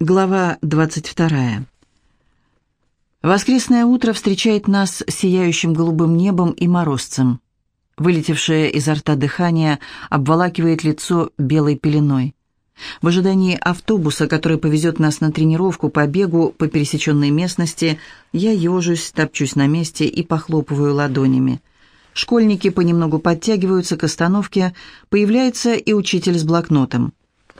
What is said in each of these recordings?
Глава 22. Воскресное утро встречает нас сияющим голубым небом и морозцем. Вылетевшее изо рта дыхание обволакивает лицо белой пеленой. В ожидании автобуса, который повезет нас на тренировку по бегу по пересеченной местности, я ежусь, топчусь на месте и похлопываю ладонями. Школьники понемногу подтягиваются к остановке, появляется и учитель с блокнотом.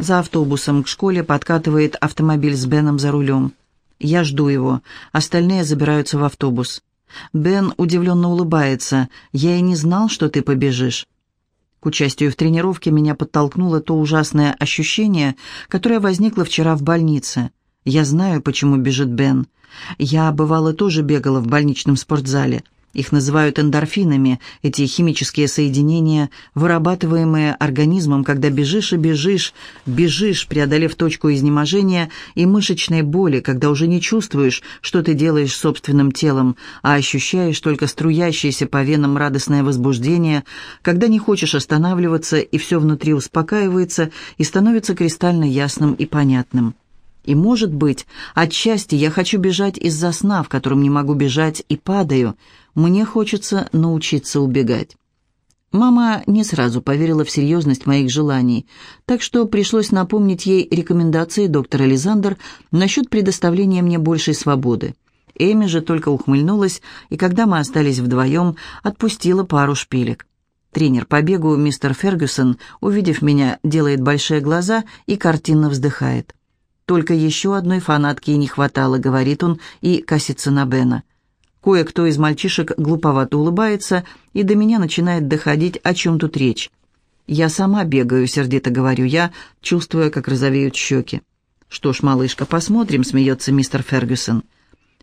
За автобусом к школе подкатывает автомобиль с Беном за рулем. Я жду его, остальные забираются в автобус. Бен удивленно улыбается. «Я и не знал, что ты побежишь». К участию в тренировке меня подтолкнуло то ужасное ощущение, которое возникло вчера в больнице. Я знаю, почему бежит Бен. Я, бывало, тоже бегала в больничном спортзале – их называют эндорфинами, эти химические соединения, вырабатываемые организмом, когда бежишь и бежишь, бежишь, преодолев точку изнеможения и мышечной боли, когда уже не чувствуешь, что ты делаешь собственным телом, а ощущаешь только струящееся по венам радостное возбуждение, когда не хочешь останавливаться, и все внутри успокаивается и становится кристально ясным и понятным. И, может быть, отчасти я хочу бежать из-за сна, в котором не могу бежать, и падаю. Мне хочется научиться убегать. Мама не сразу поверила в серьезность моих желаний, так что пришлось напомнить ей рекомендации доктора Лизандер насчет предоставления мне большей свободы. Эми же только ухмыльнулась, и когда мы остались вдвоем, отпустила пару шпилек. Тренер по бегу мистер Фергюсон, увидев меня, делает большие глаза и картинно вздыхает. Только еще одной фанатки не хватало, говорит он и косится на Бена. Кое-кто из мальчишек глуповато улыбается, и до меня начинает доходить, о чем тут речь. «Я сама бегаю», — сердито говорю я, чувствуя, как розовеют щеки. «Что ж, малышка, посмотрим», — смеется мистер Фергюсон.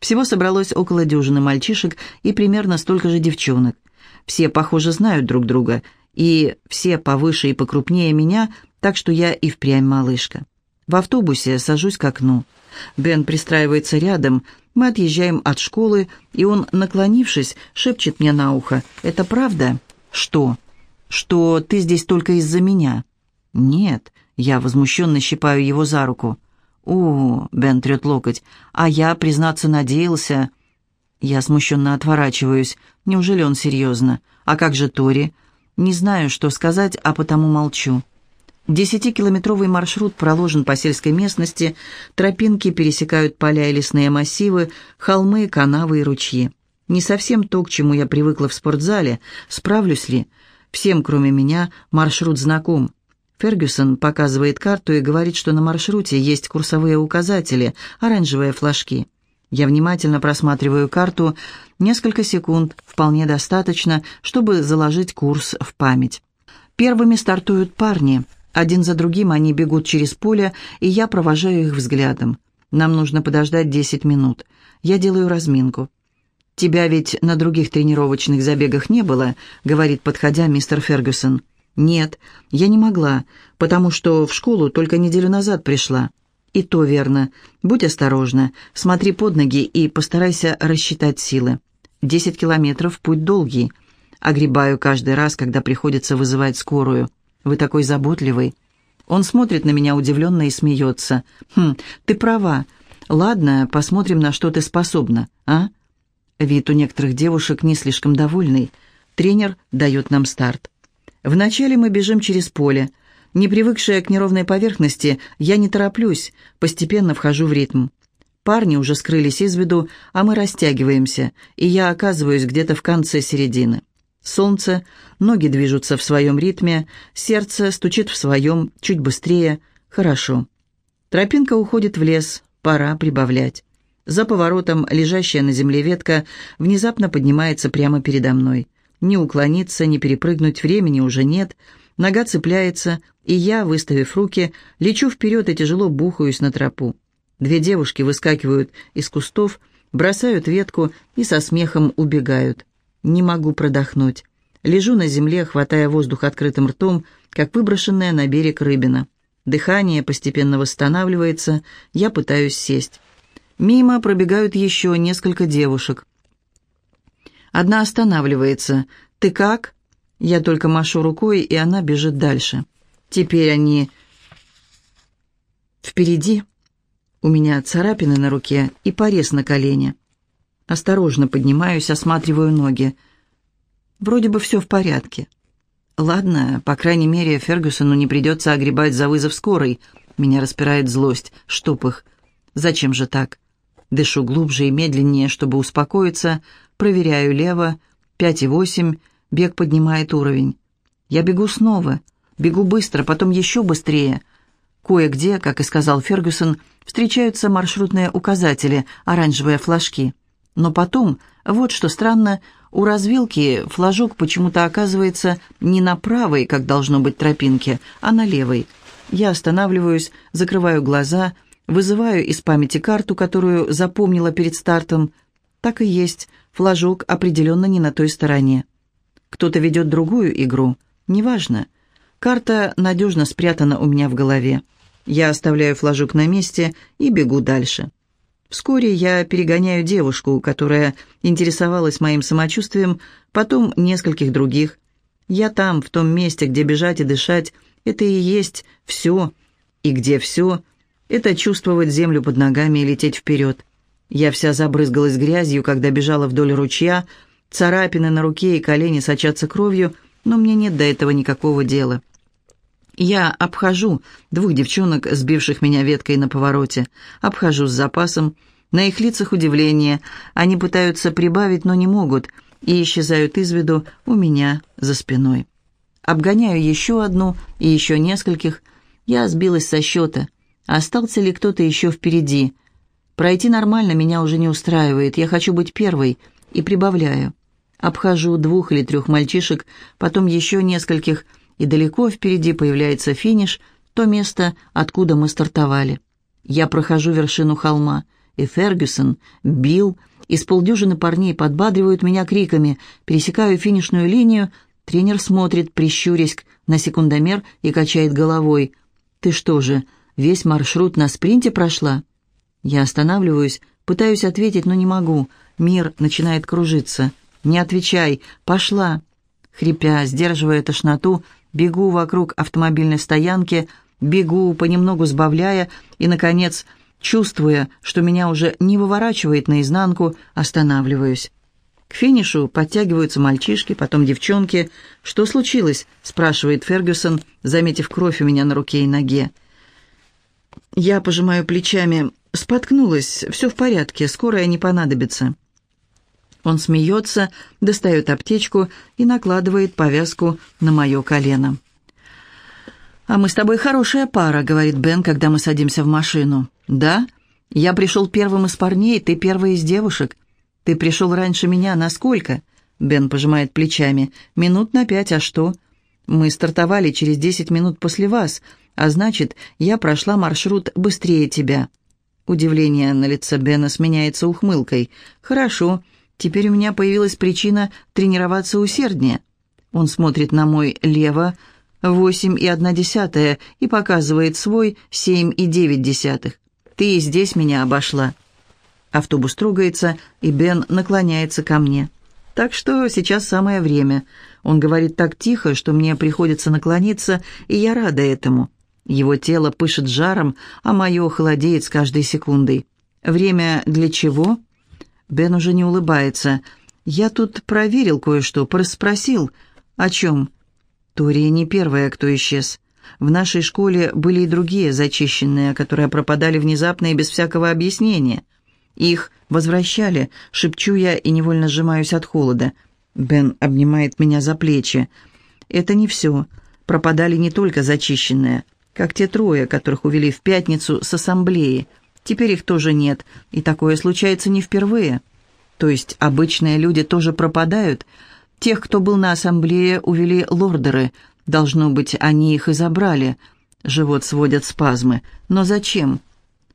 Всего собралось около дюжины мальчишек и примерно столько же девчонок. Все, похоже, знают друг друга, и все повыше и покрупнее меня, так что я и впрямь малышка. В автобусе сажусь к окну. Бен пристраивается рядом, мы отъезжаем от школы, и он, наклонившись, шепчет мне на ухо. «Это правда?» «Что?» «Что ты здесь только из-за меня?» «Нет», — я возмущенно щипаю его за руку. «О, — Бен трет локоть, — а я, признаться, надеялся...» Я смущенно отворачиваюсь. Неужели он серьезно? «А как же Тори?» «Не знаю, что сказать, а потому молчу». Десятикилометровый маршрут проложен по сельской местности, тропинки пересекают поля и лесные массивы, холмы, канавы и ручьи. Не совсем то, к чему я привыкла в спортзале. Справлюсь ли? Всем, кроме меня, маршрут знаком. Фергюсон показывает карту и говорит, что на маршруте есть курсовые указатели, оранжевые флажки. Я внимательно просматриваю карту. Несколько секунд вполне достаточно, чтобы заложить курс в память. Первыми стартуют парни – один за другим они бегут через поле, и я провожаю их взглядом. Нам нужно подождать десять минут. Я делаю разминку. «Тебя ведь на других тренировочных забегах не было», — говорит, подходя мистер Фергюсон. «Нет, я не могла, потому что в школу только неделю назад пришла». «И то верно. Будь осторожна, смотри под ноги и постарайся рассчитать силы. Десять километров — путь долгий. Огребаю каждый раз, когда приходится вызывать скорую». Вы такой заботливый». Он смотрит на меня удивленно и смеется. «Хм, ты права. Ладно, посмотрим, на что ты способна, а?» Вид у некоторых девушек не слишком довольный. Тренер дает нам старт. Вначале мы бежим через поле. Не привыкшая к неровной поверхности, я не тороплюсь, постепенно вхожу в ритм. Парни уже скрылись из виду, а мы растягиваемся, и я оказываюсь где-то в конце середины. Солнце, ноги движутся в своем ритме, сердце стучит в своем, чуть быстрее. Хорошо. Тропинка уходит в лес, пора прибавлять. За поворотом лежащая на земле ветка внезапно поднимается прямо передо мной. Не уклониться, не перепрыгнуть времени уже нет. Нога цепляется, и я, выставив руки, лечу вперед и тяжело бухаюсь на тропу. Две девушки выскакивают из кустов, бросают ветку и со смехом убегают. Не могу продохнуть. Лежу на земле, хватая воздух открытым ртом, как выброшенная на берег рыбина. Дыхание постепенно восстанавливается, я пытаюсь сесть. Мимо пробегают еще несколько девушек. Одна останавливается. «Ты как?» Я только машу рукой, и она бежит дальше. Теперь они впереди. У меня царапины на руке и порез на колене. Осторожно поднимаюсь, осматриваю ноги. Вроде бы все в порядке. Ладно, по крайней мере, Фергюсону не придется огребать за вызов скорой. Меня распирает злость. Штоп их. Зачем же так? Дышу глубже и медленнее, чтобы успокоиться. Проверяю лево. Пять и восемь. Бег поднимает уровень. Я бегу снова. Бегу быстро, потом еще быстрее. Кое-где, как и сказал Фергюсон, встречаются маршрутные указатели, оранжевые флажки. Но потом, вот что странно, у развилки флажок почему-то оказывается не на правой, как должно быть тропинке, а на левой. Я останавливаюсь, закрываю глаза, вызываю из памяти карту, которую запомнила перед стартом. Так и есть, флажок определенно не на той стороне. Кто-то ведет другую игру, неважно. Карта надежно спрятана у меня в голове. Я оставляю флажок на месте и бегу дальше. Вскоре я перегоняю девушку, которая интересовалась моим самочувствием, потом нескольких других. Я там, в том месте, где бежать и дышать, это и есть все. И где все, это чувствовать землю под ногами и лететь вперед. Я вся забрызгалась грязью, когда бежала вдоль ручья, царапины на руке и колени сочатся кровью, но мне нет до этого никакого дела. Я обхожу двух девчонок, сбивших меня веткой на повороте. Обхожу с запасом. На их лицах удивление. Они пытаются прибавить, но не могут, и исчезают из виду у меня за спиной. Обгоняю еще одну и еще нескольких. Я сбилась со счета. Остался ли кто-то еще впереди? Пройти нормально меня уже не устраивает. Я хочу быть первой и прибавляю. Обхожу двух или трех мальчишек, потом еще нескольких – и далеко впереди появляется финиш, то место, откуда мы стартовали. Я прохожу вершину холма, и Фергюсон, Билл с полдюжины парней подбадривают меня криками, пересекаю финишную линию, тренер смотрит, прищурясь на секундомер и качает головой. «Ты что же, весь маршрут на спринте прошла?» Я останавливаюсь, пытаюсь ответить, но не могу. Мир начинает кружиться. «Не отвечай! Пошла!» Хрипя, сдерживая тошноту, бегу вокруг автомобильной стоянки, бегу, понемногу сбавляя и, наконец, чувствуя, что меня уже не выворачивает наизнанку, останавливаюсь. К финишу подтягиваются мальчишки, потом девчонки. «Что случилось?» – спрашивает Фергюсон, заметив кровь у меня на руке и ноге. Я пожимаю плечами. «Споткнулась. Все в порядке. Скорая не понадобится». Он смеется, достает аптечку и накладывает повязку на мое колено. «А мы с тобой хорошая пара», — говорит Бен, когда мы садимся в машину. «Да? Я пришел первым из парней, ты первый из девушек. Ты пришел раньше меня, насколько?» Бен пожимает плечами. «Минут на пять, а что?» «Мы стартовали через десять минут после вас, а значит, я прошла маршрут быстрее тебя». Удивление на лице Бена сменяется ухмылкой. «Хорошо, Теперь у меня появилась причина тренироваться усерднее. Он смотрит на мой лево, восемь и одна десятая, и показывает свой семь и девять десятых. Ты и здесь меня обошла. Автобус трогается, и Бен наклоняется ко мне. Так что сейчас самое время. Он говорит так тихо, что мне приходится наклониться, и я рада этому. Его тело пышет жаром, а мое холодеет с каждой секундой. Время для чего? Бен уже не улыбается. «Я тут проверил кое-что, порасспросил. О чем?» Тория не первая, кто исчез. В нашей школе были и другие зачищенные, которые пропадали внезапно и без всякого объяснения. Их возвращали, шепчу я и невольно сжимаюсь от холода. Бен обнимает меня за плечи. «Это не все. Пропадали не только зачищенные, как те трое, которых увели в пятницу с ассамблеи». Теперь их тоже нет, и такое случается не впервые. То есть обычные люди тоже пропадают. Тех, кто был на ассамблее, увели лордеры. Должно быть, они их и забрали. Живот сводят спазмы. Но зачем?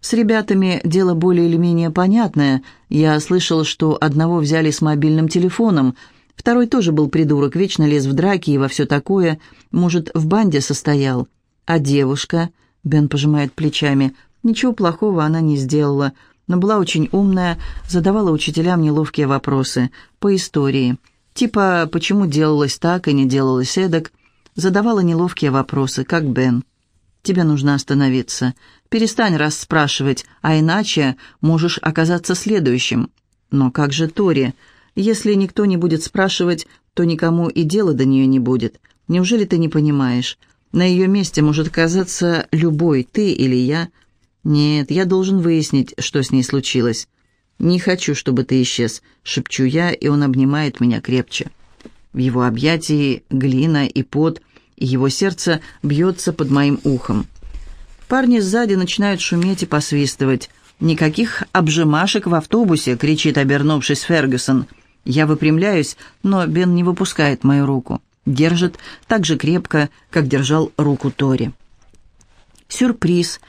С ребятами дело более или менее понятное. Я слышал, что одного взяли с мобильным телефоном. Второй тоже был придурок, вечно лез в драки и во все такое. Может, в банде состоял. А девушка... Бен пожимает плечами. Ничего плохого она не сделала, но была очень умная, задавала учителям неловкие вопросы по истории. Типа, почему делалось так и не делалось эдак. Задавала неловкие вопросы, как Бен. Тебе нужно остановиться. Перестань раз спрашивать, а иначе можешь оказаться следующим. Но как же Тори? Если никто не будет спрашивать, то никому и дела до нее не будет. Неужели ты не понимаешь? На ее месте может оказаться любой, ты или я. Нет, я должен выяснить, что с ней случилось. «Не хочу, чтобы ты исчез», — шепчу я, и он обнимает меня крепче. В его объятии глина и пот, и его сердце бьется под моим ухом. Парни сзади начинают шуметь и посвистывать. «Никаких обжимашек в автобусе!» — кричит, обернувшись Фергюсон. Я выпрямляюсь, но Бен не выпускает мою руку. Держит так же крепко, как держал руку Тори. Сюрприз.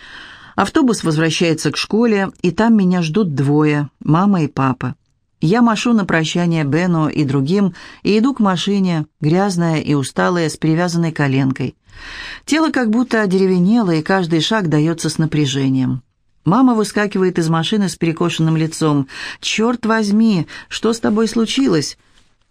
Автобус возвращается к школе, и там меня ждут двое, мама и папа. Я машу на прощание Бену и другим и иду к машине, грязная и усталая, с перевязанной коленкой. Тело как будто одеревенело, и каждый шаг дается с напряжением. Мама выскакивает из машины с перекошенным лицом. «Черт возьми, что с тобой случилось?»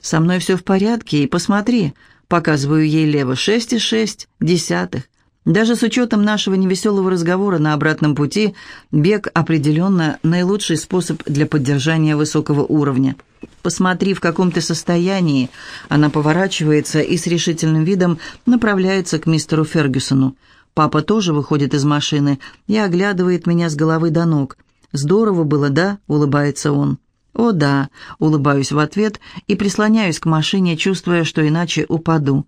«Со мной все в порядке, и посмотри». Показываю ей лево шесть и шесть десятых. Даже с учетом нашего невеселого разговора на обратном пути, бег определенно наилучший способ для поддержания высокого уровня. Посмотри, в каком ты состоянии. Она поворачивается и с решительным видом направляется к мистеру Фергюсону. Папа тоже выходит из машины и оглядывает меня с головы до ног. «Здорово было, да?» — улыбается он. «О, да», — улыбаюсь в ответ и прислоняюсь к машине, чувствуя, что иначе упаду.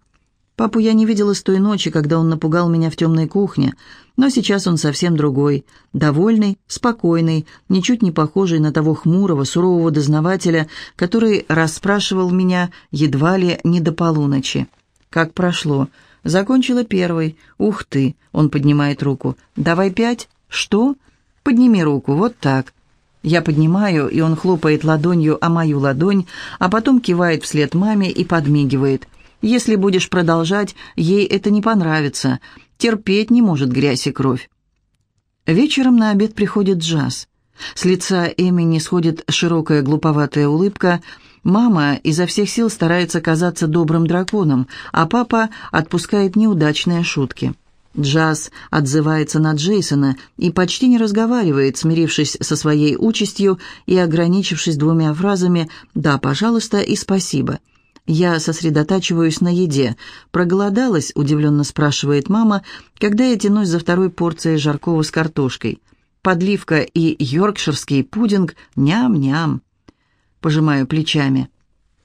Папу я не видела с той ночи, когда он напугал меня в темной кухне, но сейчас он совсем другой, довольный, спокойный, ничуть не похожий на того хмурого, сурового дознавателя, который расспрашивал меня едва ли не до полуночи. Как прошло? Закончила первой. Ух ты, он поднимает руку. Давай пять? Что? Подними руку, вот так. Я поднимаю, и он хлопает ладонью о мою ладонь, а потом кивает вслед маме и подмигивает – если будешь продолжать, ей это не понравится. Терпеть не может грязь и кровь. Вечером на обед приходит джаз. С лица Эми не сходит широкая глуповатая улыбка. Мама изо всех сил старается казаться добрым драконом, а папа отпускает неудачные шутки. Джаз отзывается на Джейсона и почти не разговаривает, смирившись со своей участью и ограничившись двумя фразами «да, пожалуйста» и «спасибо». Я сосредотачиваюсь на еде. «Проголодалась?» – удивленно спрашивает мама, когда я тянусь за второй порцией жаркого с картошкой. Подливка и йоркширский пудинг – ням-ням. Пожимаю плечами.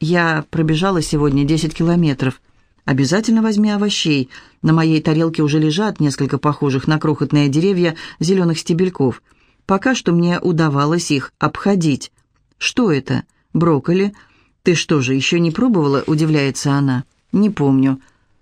Я пробежала сегодня 10 километров. Обязательно возьми овощей. На моей тарелке уже лежат несколько похожих на крохотные деревья зеленых стебельков. Пока что мне удавалось их обходить. Что это? Брокколи – «Ты что же, еще не пробовала?» – удивляется она. «Не помню.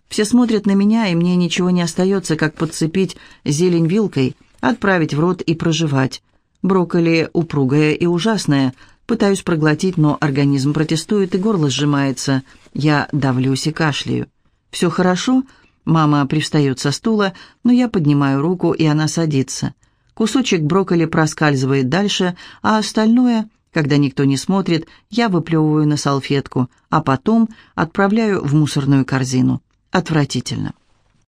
Все смотрят на меня, и мне ничего не остается, как подцепить зелень вилкой, отправить в рот и проживать. Брокколи упругая и ужасная. Пытаюсь проглотить, но организм протестует, и горло сжимается. Я давлюсь и кашляю. «Все хорошо?» Мама привстает со стула, но я поднимаю руку, и она садится. Кусочек брокколи проскальзывает дальше, а остальное когда никто не смотрит, я выплевываю на салфетку, а потом отправляю в мусорную корзину. Отвратительно.